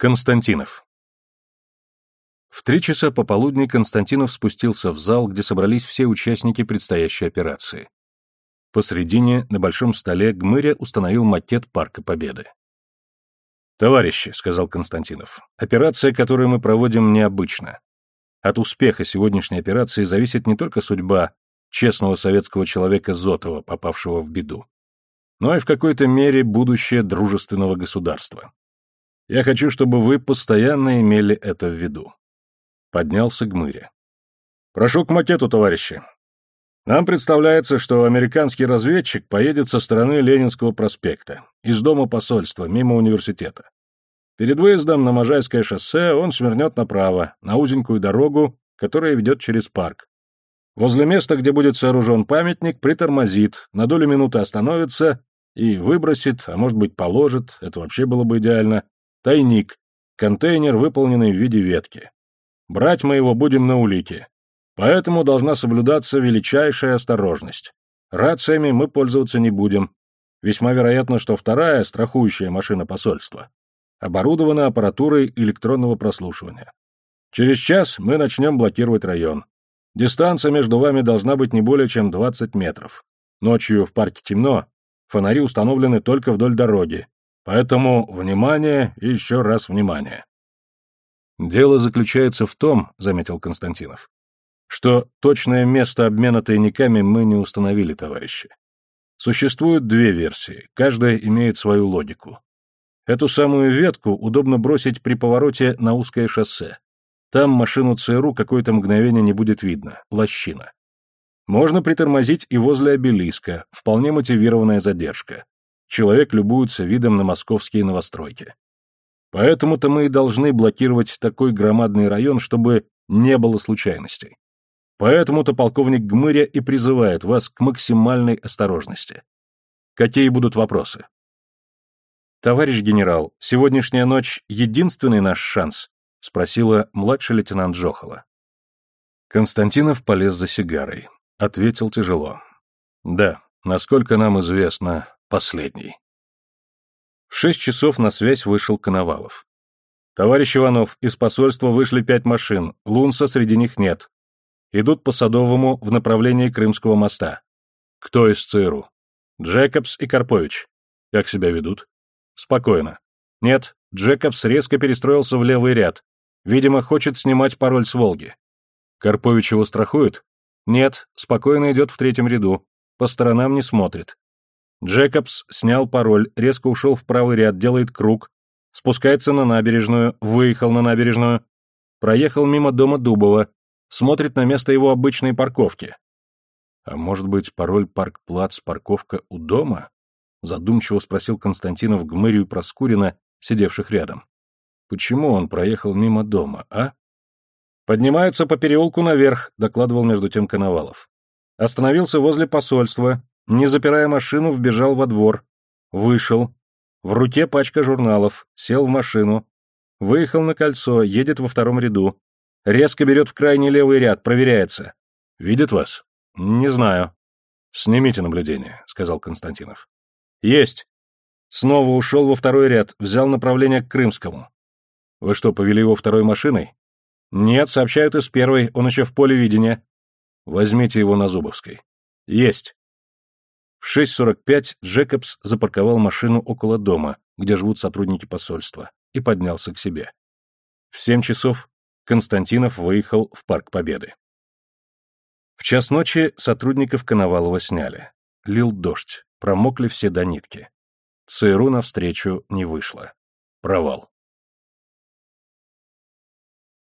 Константинов. В три часа пополудни Константинов спустился в зал, где собрались все участники предстоящей операции. Посредине, на большом столе, Гмыря установил макет Парка Победы. «Товарищи», — сказал Константинов, — «операция, которую мы проводим, необычна. От успеха сегодняшней операции зависит не только судьба честного советского человека Зотова, попавшего в беду, но и в какой-то мере будущее дружественного государства. Я хочу, чтобы вы постоянно имели это в виду. Поднялся Гмыря. Прошу к макету, товарищи. Нам представляется, что американский разведчик поедет со стороны Ленинского проспекта, из дома посольства, мимо университета. Перед выездом на Можайское шоссе он свернет направо, на узенькую дорогу, которая ведет через парк. Возле места, где будет сооружен памятник, притормозит, на долю минуты остановится и выбросит, а может быть положит, это вообще было бы идеально, Тайник. Контейнер, выполненный в виде ветки. Брать мы его будем на улике. Поэтому должна соблюдаться величайшая осторожность. Рациями мы пользоваться не будем. Весьма вероятно, что вторая, страхующая машина посольства, оборудована аппаратурой электронного прослушивания. Через час мы начнем блокировать район. Дистанция между вами должна быть не более чем 20 метров. Ночью в парке темно, фонари установлены только вдоль дороги, Поэтому внимание и еще раз внимание. Дело заключается в том, заметил Константинов, что точное место обмена тайниками мы не установили, товарищи. Существуют две версии, каждая имеет свою логику. Эту самую ветку удобно бросить при повороте на узкое шоссе. Там машину ЦРУ какое-то мгновение не будет видно, лощина. Можно притормозить и возле обелиска, вполне мотивированная задержка человек любуется видом на московские новостройки. Поэтому-то мы и должны блокировать такой громадный район, чтобы не было случайностей. Поэтому-то полковник Гмыря и призывает вас к максимальной осторожности. Какие будут вопросы? Товарищ генерал, сегодняшняя ночь — единственный наш шанс, — спросила младший лейтенант Жохова. Константинов полез за сигарой. Ответил тяжело. Да, насколько нам известно, последний. В шесть часов на связь вышел Коновалов. «Товарищ Иванов, из посольства вышли пять машин, Лунса среди них нет. Идут по Садовому в направлении Крымского моста. Кто из ЦРУ? Джекобс и Карпович. Как себя ведут? Спокойно. Нет, Джекобс резко перестроился в левый ряд. Видимо, хочет снимать пароль с Волги. Карпович его страхует? Нет, спокойно идет в третьем ряду. По сторонам не смотрит. Джекобс снял пароль, резко ушел в правый ряд, делает круг, спускается на набережную, выехал на набережную, проехал мимо дома Дубова, смотрит на место его обычной парковки. А может быть, пароль парк-плац, парковка у дома? Задумчиво спросил Константинов Гмырию Проскурина, сидевших рядом. Почему он проехал мимо дома, а? Поднимается по переулку наверх, докладывал между тем Коновалов. Остановился возле посольства, не запирая машину, вбежал во двор. Вышел. В руке пачка журналов. Сел в машину. Выехал на кольцо, едет во втором ряду. Резко берет в крайний левый ряд, проверяется. Видит вас? Не знаю. Снимите наблюдение, сказал Константинов. Есть. Снова ушел во второй ряд, взял направление к Крымскому. Вы что, повели его второй машиной? Нет, сообщают из первой, он еще в поле видения. Возьмите его на Зубовской. Есть. В 6.45 Джекобс запарковал машину около дома, где живут сотрудники посольства, и поднялся к себе. В 7 часов Константинов выехал в Парк Победы. В час ночи сотрудников Коновалова сняли. Лил дождь, промокли все до нитки. ЦРУ навстречу не вышло. Провал.